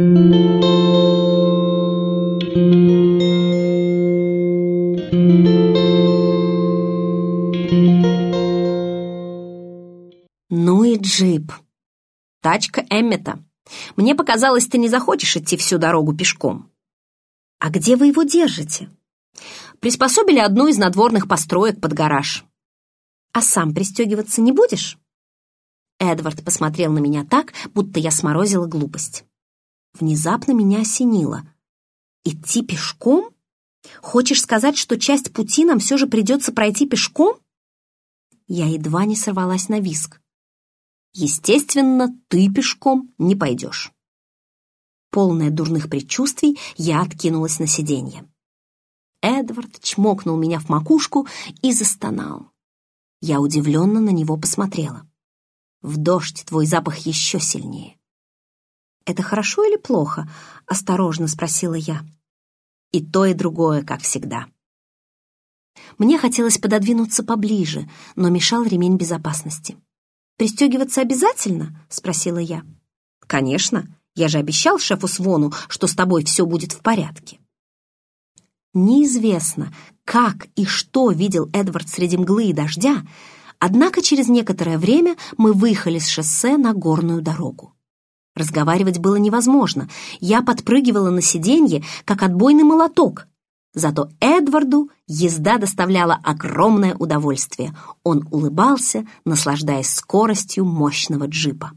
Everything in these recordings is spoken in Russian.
Ну и джип. Тачка Эммета. Мне показалось, ты не захочешь идти всю дорогу пешком. А где вы его держите? Приспособили одну из надворных построек под гараж. А сам пристегиваться не будешь? Эдвард посмотрел на меня так, будто я сморозила глупость. Внезапно меня осенило. Идти пешком? Хочешь сказать, что часть пути нам все же придется пройти пешком? Я едва не сорвалась на виск. Естественно, ты пешком не пойдешь. Полная дурных предчувствий, я откинулась на сиденье. Эдвард чмокнул меня в макушку и застонал. Я удивленно на него посмотрела. В дождь твой запах еще сильнее. «Это хорошо или плохо?» — осторожно спросила я. «И то, и другое, как всегда». Мне хотелось пододвинуться поближе, но мешал ремень безопасности. «Пристегиваться обязательно?» — спросила я. «Конечно. Я же обещал шефу Свону, что с тобой все будет в порядке». Неизвестно, как и что видел Эдвард среди мглы и дождя, однако через некоторое время мы выехали с шоссе на горную дорогу. Разговаривать было невозможно. Я подпрыгивала на сиденье, как отбойный молоток. Зато Эдварду езда доставляла огромное удовольствие. Он улыбался, наслаждаясь скоростью мощного джипа.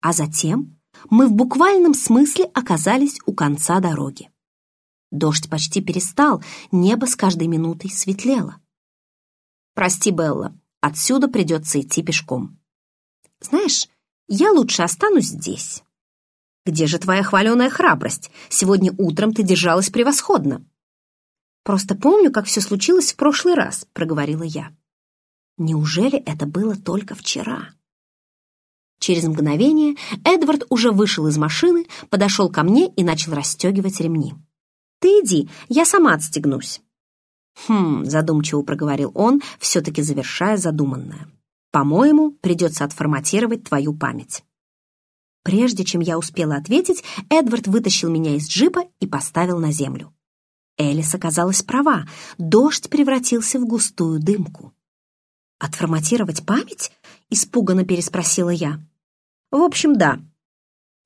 А затем мы в буквальном смысле оказались у конца дороги. Дождь почти перестал, небо с каждой минутой светлело. «Прости, Белла, отсюда придется идти пешком». «Знаешь, я лучше останусь здесь». «Где же твоя хваленая храбрость? Сегодня утром ты держалась превосходно». «Просто помню, как все случилось в прошлый раз», — проговорила я. «Неужели это было только вчера?» Через мгновение Эдвард уже вышел из машины, подошел ко мне и начал расстегивать ремни. «Ты иди, я сама отстегнусь». «Хм», — задумчиво проговорил он, все-таки завершая задуманное. «По-моему, придется отформатировать твою память». Прежде чем я успела ответить, Эдвард вытащил меня из джипа и поставил на землю. Элис оказалась права, дождь превратился в густую дымку. «Отформатировать память?» — испуганно переспросила я. «В общем, да»,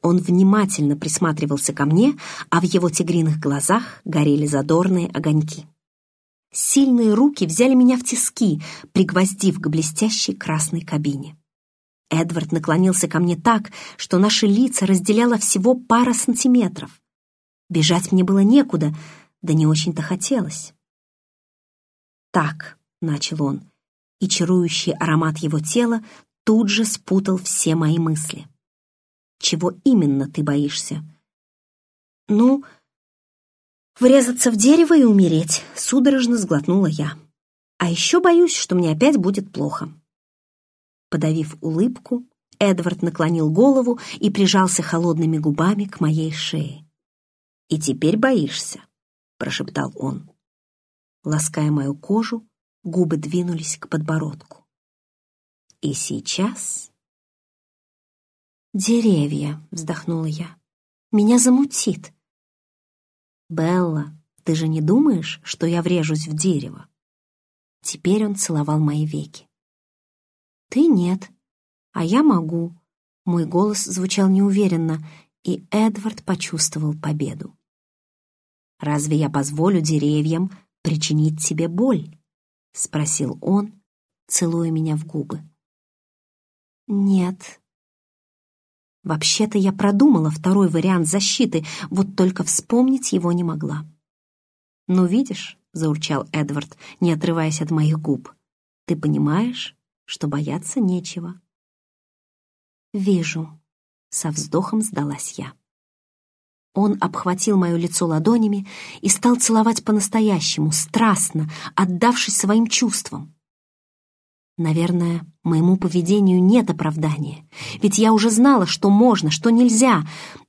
он внимательно присматривался ко мне, а в его тигриных глазах горели задорные огоньки. Сильные руки взяли меня в тиски, пригвоздив к блестящей красной кабине. Эдвард наклонился ко мне так, что наши лица разделяло всего пара сантиметров. Бежать мне было некуда, да не очень-то хотелось. «Так», — начал он, и чарующий аромат его тела тут же спутал все мои мысли. Чего именно ты боишься? Ну, врезаться в дерево и умереть, судорожно сглотнула я. А еще боюсь, что мне опять будет плохо. Подавив улыбку, Эдвард наклонил голову и прижался холодными губами к моей шее. «И теперь боишься», — прошептал он. Лаская мою кожу, губы двинулись к подбородку. «И сейчас «Деревья», — вздохнула я. «Меня замутит». «Белла, ты же не думаешь, что я врежусь в дерево?» Теперь он целовал мои веки. «Ты нет, а я могу». Мой голос звучал неуверенно, и Эдвард почувствовал победу. «Разве я позволю деревьям причинить тебе боль?» — спросил он, целуя меня в губы. «Нет», Вообще-то я продумала второй вариант защиты, вот только вспомнить его не могла. «Ну, видишь», — заурчал Эдвард, не отрываясь от моих губ, «ты понимаешь, что бояться нечего». «Вижу», — со вздохом сдалась я. Он обхватил мое лицо ладонями и стал целовать по-настоящему, страстно, отдавшись своим чувствам. Наверное, моему поведению нет оправдания, ведь я уже знала, что можно, что нельзя,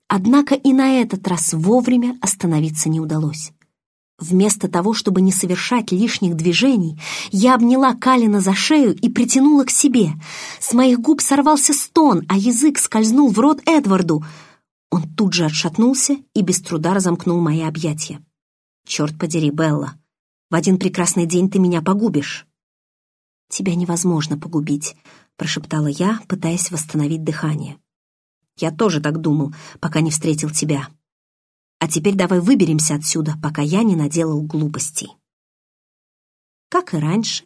однако и на этот раз вовремя остановиться не удалось. Вместо того, чтобы не совершать лишних движений, я обняла Калина за шею и притянула к себе. С моих губ сорвался стон, а язык скользнул в рот Эдварду. Он тут же отшатнулся и без труда разомкнул мои объятия. «Черт подери, Белла, в один прекрасный день ты меня погубишь». «Тебя невозможно погубить», — прошептала я, пытаясь восстановить дыхание. «Я тоже так думал, пока не встретил тебя. А теперь давай выберемся отсюда, пока я не наделал глупостей». Как и раньше,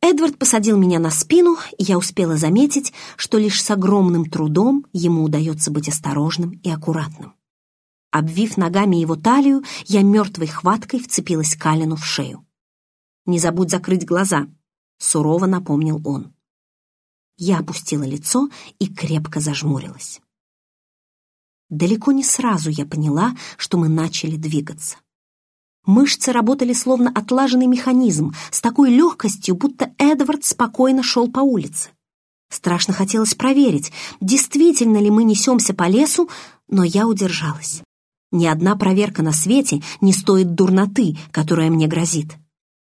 Эдвард посадил меня на спину, и я успела заметить, что лишь с огромным трудом ему удается быть осторожным и аккуратным. Обвив ногами его талию, я мертвой хваткой вцепилась Калину в шею. «Не забудь закрыть глаза», — сурово напомнил он. Я опустила лицо и крепко зажмурилась. Далеко не сразу я поняла, что мы начали двигаться. Мышцы работали словно отлаженный механизм, с такой легкостью, будто Эдвард спокойно шел по улице. Страшно хотелось проверить, действительно ли мы несемся по лесу, но я удержалась. Ни одна проверка на свете не стоит дурноты, которая мне грозит.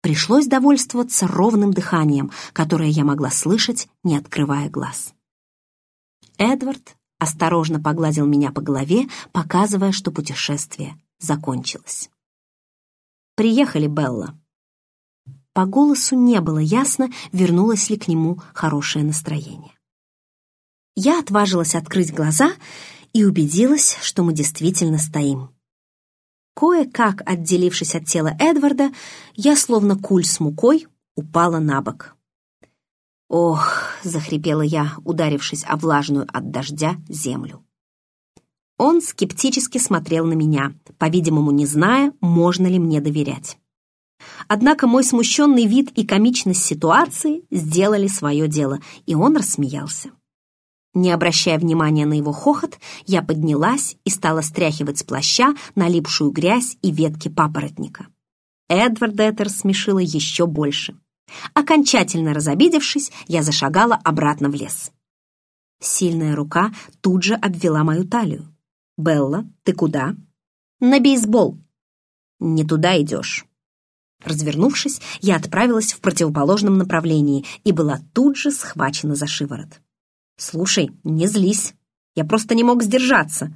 Пришлось довольствоваться ровным дыханием, которое я могла слышать, не открывая глаз. Эдвард осторожно погладил меня по голове, показывая, что путешествие закончилось. «Приехали, Белла». По голосу не было ясно, вернулось ли к нему хорошее настроение. Я отважилась открыть глаза и убедилась, что мы действительно стоим. Кое-как отделившись от тела Эдварда, я, словно куль с мукой, упала на бок. «Ох!» — захрипела я, ударившись о влажную от дождя землю. Он скептически смотрел на меня, по-видимому, не зная, можно ли мне доверять. Однако мой смущенный вид и комичность ситуации сделали свое дело, и он рассмеялся. Не обращая внимания на его хохот, я поднялась и стала стряхивать с плаща налипшую грязь и ветки папоротника. Эдварда это рассмешило еще больше. Окончательно разобидевшись, я зашагала обратно в лес. Сильная рука тут же обвела мою талию. «Белла, ты куда?» «На бейсбол». «Не туда идешь». Развернувшись, я отправилась в противоположном направлении и была тут же схвачена за шиворот. «Слушай, не злись. Я просто не мог сдержаться.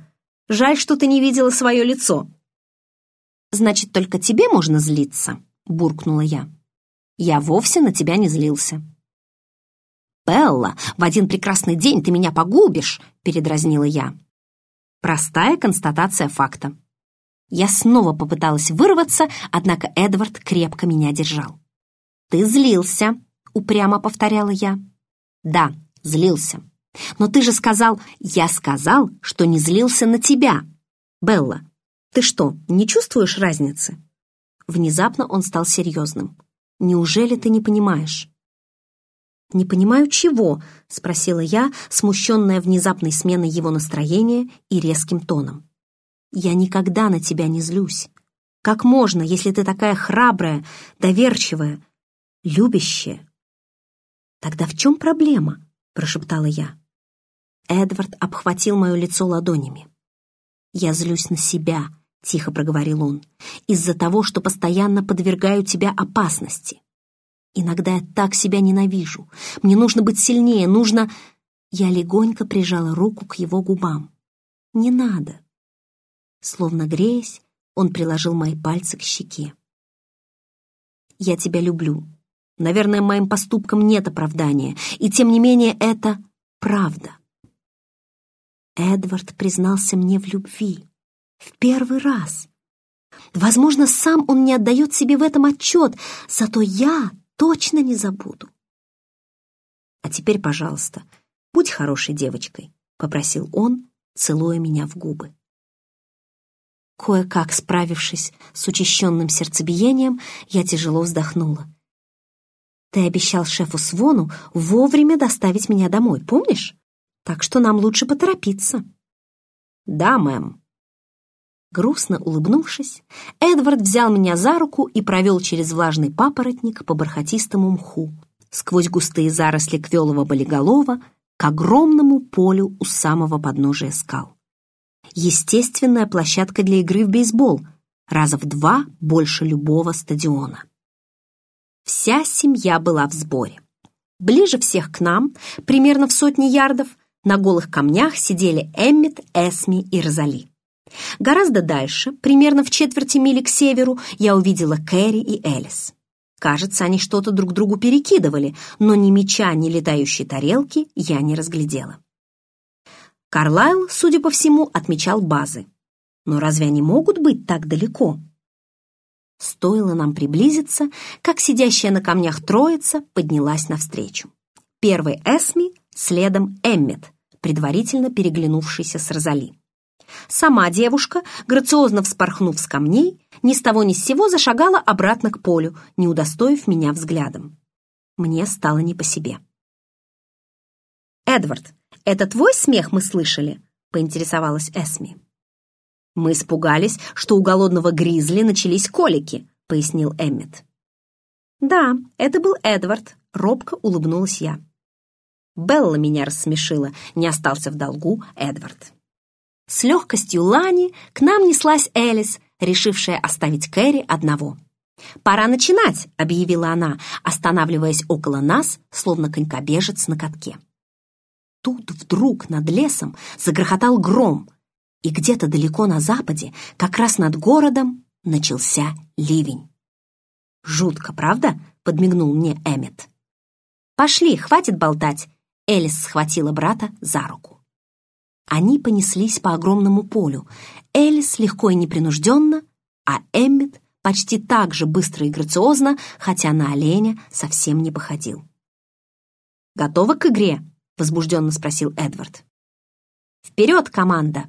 Жаль, что ты не видела свое лицо». «Значит, только тебе можно злиться?» — буркнула я. «Я вовсе на тебя не злился». «Белла, в один прекрасный день ты меня погубишь!» — передразнила я. Простая констатация факта. Я снова попыталась вырваться, однако Эдвард крепко меня держал. «Ты злился», — упрямо повторяла я. «Да, злился. Но ты же сказал...» «Я сказал, что не злился на тебя. Белла, ты что, не чувствуешь разницы?» Внезапно он стал серьезным. «Неужели ты не понимаешь?» «Не понимаю, чего?» — спросила я, смущенная внезапной сменой его настроения и резким тоном. «Я никогда на тебя не злюсь. Как можно, если ты такая храбрая, доверчивая, любящая?» «Тогда в чем проблема?» — прошептала я. Эдвард обхватил мое лицо ладонями. «Я злюсь на себя», — тихо проговорил он, «из-за того, что постоянно подвергаю тебя опасности. Иногда я так себя ненавижу. Мне нужно быть сильнее, нужно... Я легонько прижала руку к его губам. Не надо. Словно греясь, он приложил мои пальцы к щеке. Я тебя люблю. Наверное, моим поступкам нет оправдания, и тем не менее это правда. Эдвард признался мне в любви. В первый раз. Возможно, сам он не отдает себе в этом отчет, зато я точно не забуду. А теперь, пожалуйста, будь хорошей девочкой, попросил он, целуя меня в губы. Кое-как справившись с учащенным сердцебиением, я тяжело вздохнула. «Ты обещал шефу Свону вовремя доставить меня домой, помнишь? Так что нам лучше поторопиться». «Да, мэм», Грустно улыбнувшись, Эдвард взял меня за руку и провел через влажный папоротник по бархатистому мху, сквозь густые заросли квелого болиголова к огромному полю у самого подножия скал. Естественная площадка для игры в бейсбол, раза в два больше любого стадиона. Вся семья была в сборе. Ближе всех к нам, примерно в сотни ярдов, На голых камнях сидели Эммит, Эсми и Розали. Гораздо дальше, примерно в четверти мили к северу, я увидела Кэрри и Элис. Кажется, они что-то друг другу перекидывали, но ни меча, ни летающей тарелки я не разглядела. Карлайл, судя по всему, отмечал базы. Но разве они могут быть так далеко? Стоило нам приблизиться, как сидящая на камнях троица поднялась навстречу. Первый Эсми, следом Эммет, предварительно переглянувшийся с Розали. Сама девушка, грациозно вспорхнув с камней, ни с того ни с сего зашагала обратно к полю, не удостоив меня взглядом. Мне стало не по себе. «Эдвард, это твой смех мы слышали?» — поинтересовалась Эсми. «Мы испугались, что у голодного гризли начались колики», — пояснил Эммет. «Да, это был Эдвард», — робко улыбнулась я. Белла меня рассмешила, не остался в долгу Эдвард. С легкостью Лани к нам неслась Элис, решившая оставить Кэрри одного. «Пора начинать», — объявила она, останавливаясь около нас, словно конькобежец на катке. Тут вдруг над лесом загрохотал гром, и где-то далеко на западе, как раз над городом, начался ливень. «Жутко, правда?» — подмигнул мне Эммет. «Пошли, хватит болтать!» Элис схватила брата за руку. Они понеслись по огромному полю. Элис легко и непринужденно, а Эммет почти так же быстро и грациозно, хотя на оленя совсем не походил. «Готова к игре?» — возбужденно спросил Эдвард. «Вперед, команда!»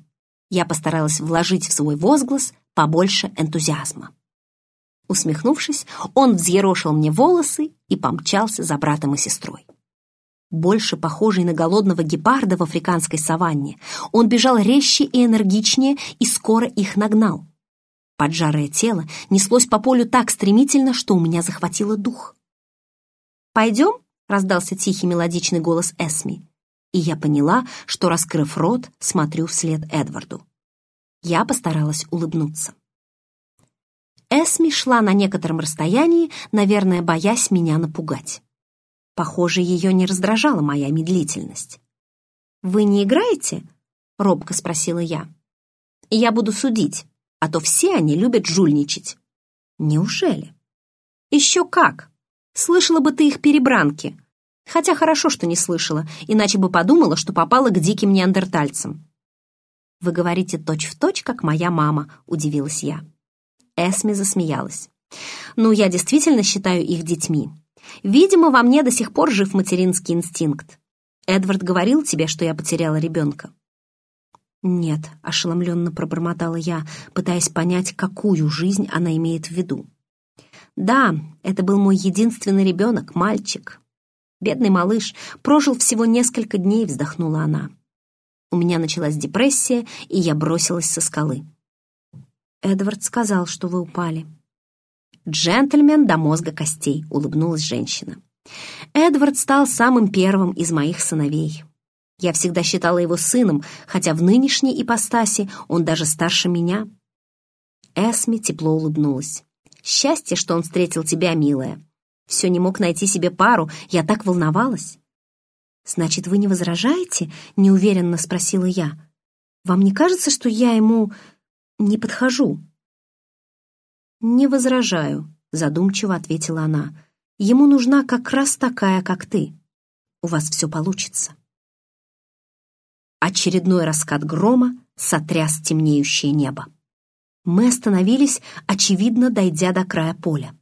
Я постаралась вложить в свой возглас побольше энтузиазма. Усмехнувшись, он взъерошил мне волосы и помчался за братом и сестрой больше похожий на голодного гепарда в африканской саванне. Он бежал резче и энергичнее и скоро их нагнал. Поджарое тело неслось по полю так стремительно, что у меня захватило дух. «Пойдем?» — раздался тихий мелодичный голос Эсми. И я поняла, что, раскрыв рот, смотрю вслед Эдварду. Я постаралась улыбнуться. Эсми шла на некотором расстоянии, наверное, боясь меня напугать. Похоже, ее не раздражала моя медлительность. «Вы не играете?» — робко спросила я. «Я буду судить, а то все они любят жульничать». «Неужели?» «Еще как! Слышала бы ты их перебранки. Хотя хорошо, что не слышала, иначе бы подумала, что попала к диким неандертальцам». «Вы говорите точь-в-точь, точь, как моя мама», — удивилась я. Эсми засмеялась. «Ну, я действительно считаю их детьми. Видимо, во мне до сих пор жив материнский инстинкт. Эдвард говорил тебе, что я потеряла ребенка?» «Нет», — ошеломленно пробормотала я, пытаясь понять, какую жизнь она имеет в виду. «Да, это был мой единственный ребенок, мальчик. Бедный малыш, прожил всего несколько дней», — вздохнула она. У меня началась депрессия, и я бросилась со скалы. «Эдвард сказал, что вы упали», «Джентльмен до мозга костей», — улыбнулась женщина. «Эдвард стал самым первым из моих сыновей. Я всегда считала его сыном, хотя в нынешней ипостаси он даже старше меня». Эсми тепло улыбнулась. «Счастье, что он встретил тебя, милая. Все не мог найти себе пару, я так волновалась». «Значит, вы не возражаете?» — неуверенно спросила я. «Вам не кажется, что я ему не подхожу?» «Не возражаю», — задумчиво ответила она. «Ему нужна как раз такая, как ты. У вас все получится». Очередной раскат грома сотряс темнеющее небо. Мы остановились, очевидно, дойдя до края поля.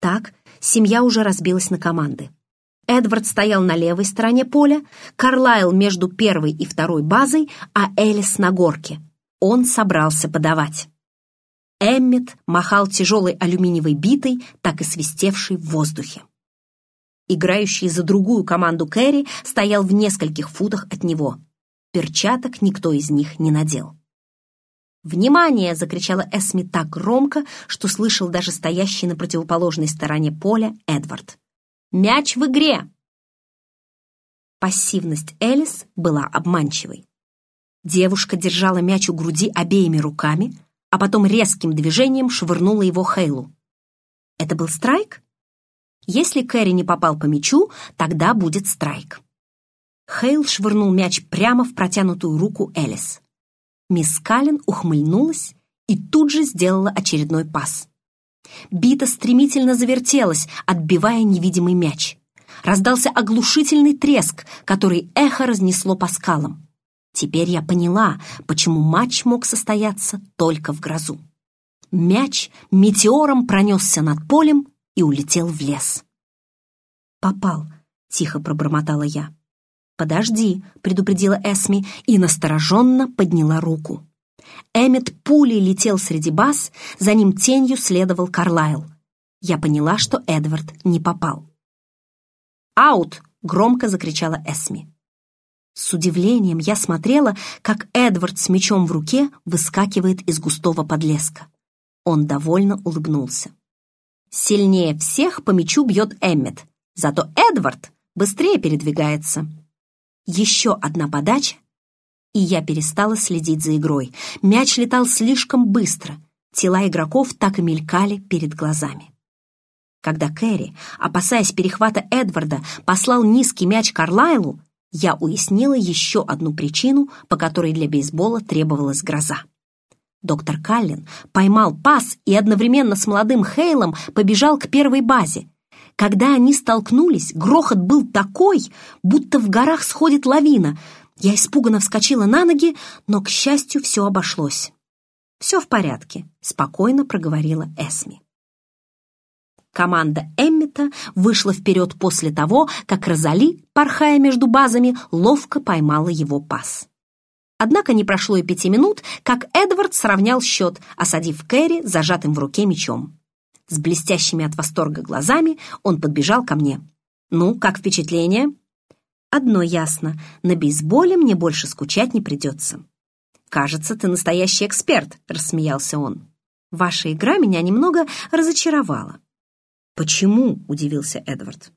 Так, семья уже разбилась на команды. Эдвард стоял на левой стороне поля, Карлайл между первой и второй базой, а Элис на горке. Он собрался подавать. Эммет махал тяжелой алюминиевой битой, так и свистевшей в воздухе. Играющий за другую команду Кэрри стоял в нескольких футах от него. Перчаток никто из них не надел. «Внимание!» — закричала Эсми так громко, что слышал даже стоящий на противоположной стороне поля Эдвард. «Мяч в игре!» Пассивность Элис была обманчивой. Девушка держала мяч у груди обеими руками, а потом резким движением швырнула его Хейлу. Это был страйк? Если Кэрри не попал по мячу, тогда будет страйк. Хейл швырнул мяч прямо в протянутую руку Элис. Мисс Каллен ухмыльнулась и тут же сделала очередной пас. Бита стремительно завертелась, отбивая невидимый мяч. Раздался оглушительный треск, который эхо разнесло по скалам. Теперь я поняла, почему матч мог состояться только в грозу. Мяч метеором пронесся над полем и улетел в лес. «Попал», — тихо пробормотала я. «Подожди», — предупредила Эсми и настороженно подняла руку. Эммет пулей летел среди баз, за ним тенью следовал Карлайл. Я поняла, что Эдвард не попал. «Аут!» — громко закричала Эсми. С удивлением я смотрела, как Эдвард с мечом в руке выскакивает из густого подлеска. Он довольно улыбнулся. Сильнее всех по мячу бьет Эммет, зато Эдвард быстрее передвигается. Еще одна подача, и я перестала следить за игрой. Мяч летал слишком быстро, тела игроков так и мелькали перед глазами. Когда Кэрри, опасаясь перехвата Эдварда, послал низкий мяч Карлайлу, я уяснила еще одну причину, по которой для бейсбола требовалась гроза. Доктор Каллен поймал пас и одновременно с молодым Хейлом побежал к первой базе. Когда они столкнулись, грохот был такой, будто в горах сходит лавина, я испуганно вскочила на ноги, но, к счастью, все обошлось. «Все в порядке», — спокойно проговорила Эсми. Команда Эммета вышла вперед после того, как Розали, порхая между базами, ловко поймала его пас. Однако не прошло и пяти минут, как Эдвард сравнял счет, осадив Кэрри зажатым в руке мечом. С блестящими от восторга глазами он подбежал ко мне. «Ну, как впечатление?» Одно ясно, на бейсболе мне больше скучать не придется. «Кажется, ты настоящий эксперт», — рассмеялся он. «Ваша игра меня немного разочаровала». «Почему?» — удивился Эдвард.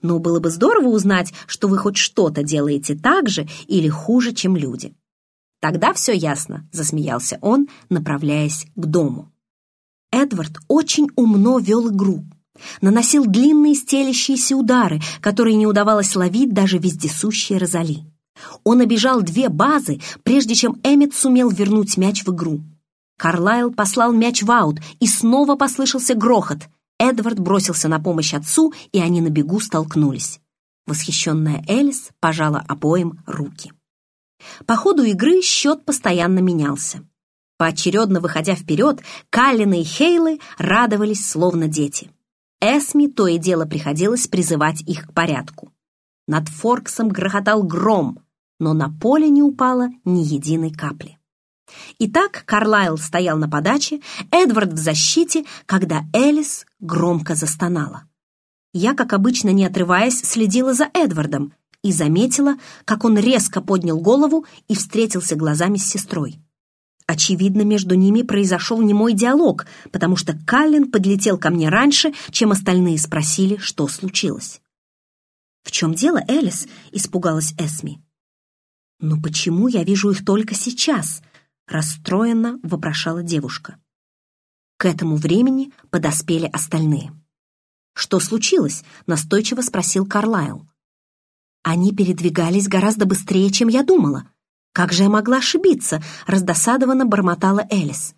«Ну, было бы здорово узнать, что вы хоть что-то делаете так же или хуже, чем люди». «Тогда все ясно», — засмеялся он, направляясь к дому. Эдвард очень умно вел игру, наносил длинные стелящиеся удары, которые не удавалось ловить даже вездесущей Розали. Он обижал две базы, прежде чем Эммет сумел вернуть мяч в игру. Карлайл послал мяч в аут, и снова послышался грохот. Эдвард бросился на помощь отцу, и они на бегу столкнулись. Восхищенная Элис пожала обоим руки. По ходу игры счет постоянно менялся. Поочередно выходя вперед, Каллины и Хейлы радовались, словно дети. Эсми то и дело приходилось призывать их к порядку. Над Форксом грохотал гром, но на поле не упало ни единой капли. Итак, Карлайл стоял на подаче, Эдвард в защите, когда Элис громко застонала. Я, как обычно, не отрываясь, следила за Эдвардом и заметила, как он резко поднял голову и встретился глазами с сестрой. Очевидно, между ними произошел немой диалог, потому что Каллен подлетел ко мне раньше, чем остальные спросили, что случилось. «В чем дело, Элис?» — испугалась Эсми. «Но почему я вижу их только сейчас?» — расстроенно вопрошала девушка. К этому времени подоспели остальные. «Что случилось?» — настойчиво спросил Карлайл. «Они передвигались гораздо быстрее, чем я думала», «Как же я могла ошибиться?» — раздосадованно бормотала Элис.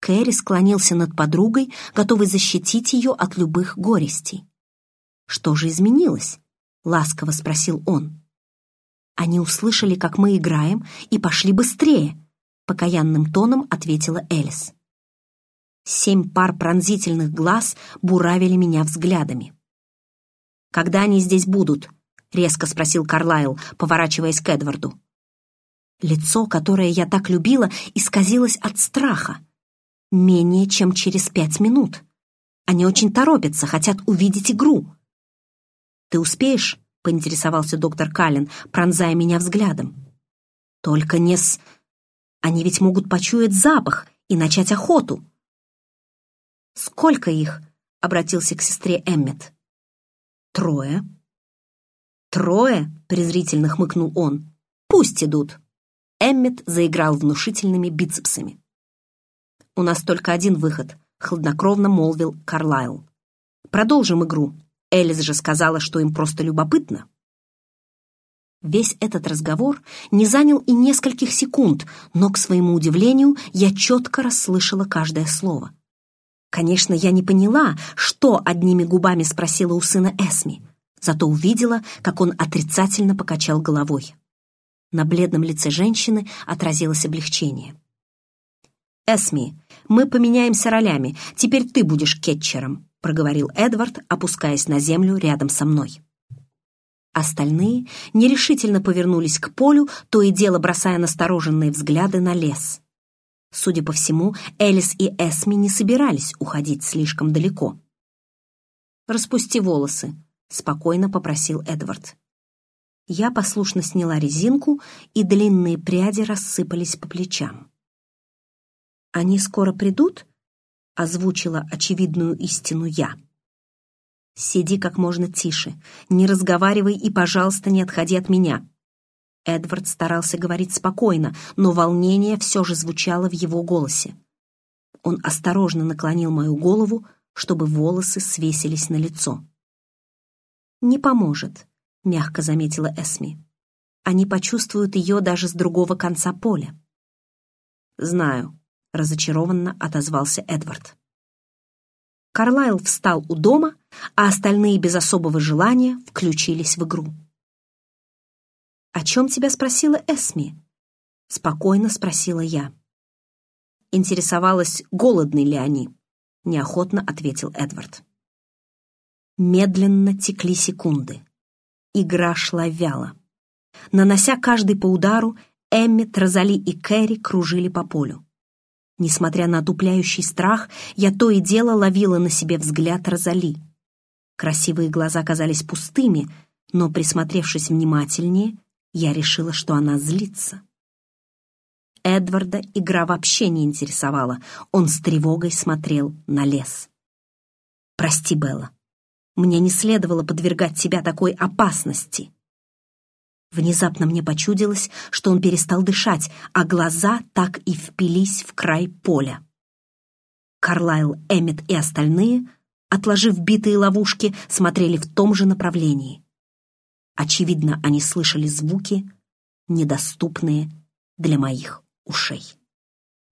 Кэрри склонился над подругой, готовый защитить ее от любых горестей. «Что же изменилось?» — ласково спросил он. «Они услышали, как мы играем, и пошли быстрее», — покаянным тоном ответила Элис. Семь пар пронзительных глаз буравили меня взглядами. «Когда они здесь будут?» — резко спросил Карлайл, поворачиваясь к Эдварду. Лицо, которое я так любила, исказилось от страха. Менее чем через пять минут. Они очень торопятся, хотят увидеть игру. «Ты успеешь?» — поинтересовался доктор Каллен, пронзая меня взглядом. «Только не с... Они ведь могут почуять запах и начать охоту». «Сколько их?» — обратился к сестре Эммет. «Трое». «Трое?» — презрительно хмыкнул он. «Пусть идут». Эммет заиграл внушительными бицепсами. «У нас только один выход», — хладнокровно молвил Карлайл. «Продолжим игру. Элис же сказала, что им просто любопытно». Весь этот разговор не занял и нескольких секунд, но, к своему удивлению, я четко расслышала каждое слово. Конечно, я не поняла, что одними губами спросила у сына Эсми, зато увидела, как он отрицательно покачал головой. На бледном лице женщины отразилось облегчение. «Эсми, мы поменяемся ролями, теперь ты будешь кетчером», проговорил Эдвард, опускаясь на землю рядом со мной. Остальные нерешительно повернулись к полю, то и дело бросая настороженные взгляды на лес. Судя по всему, Элис и Эсми не собирались уходить слишком далеко. «Распусти волосы», — спокойно попросил Эдвард. Я послушно сняла резинку, и длинные пряди рассыпались по плечам. «Они скоро придут?» — озвучила очевидную истину я. «Сиди как можно тише, не разговаривай и, пожалуйста, не отходи от меня». Эдвард старался говорить спокойно, но волнение все же звучало в его голосе. Он осторожно наклонил мою голову, чтобы волосы свесились на лицо. «Не поможет», — мягко заметила Эсми. «Они почувствуют ее даже с другого конца поля». «Знаю», — разочарованно отозвался Эдвард. Карлайл встал у дома, а остальные без особого желания включились в игру. «О чем тебя спросила Эсми?» — спокойно спросила я. Интересовалась, голодны ли они. Неохотно ответил Эдвард. Медленно текли секунды. Игра шла вяло. Нанося каждый по удару, Эммит, Розали и Кэрри кружили по полю. Несмотря на отупляющий страх, я то и дело ловила на себе взгляд Розали. Красивые глаза казались пустыми, но, присмотревшись внимательнее, я решила, что она злится. Эдварда игра вообще не интересовала. Он с тревогой смотрел на лес. «Прости, Белла. Мне не следовало подвергать тебя такой опасности». Внезапно мне почудилось, что он перестал дышать, а глаза так и впились в край поля. Карлайл, Эммет и остальные, отложив битые ловушки, смотрели в том же направлении. Очевидно, они слышали звуки, недоступные для моих ушей.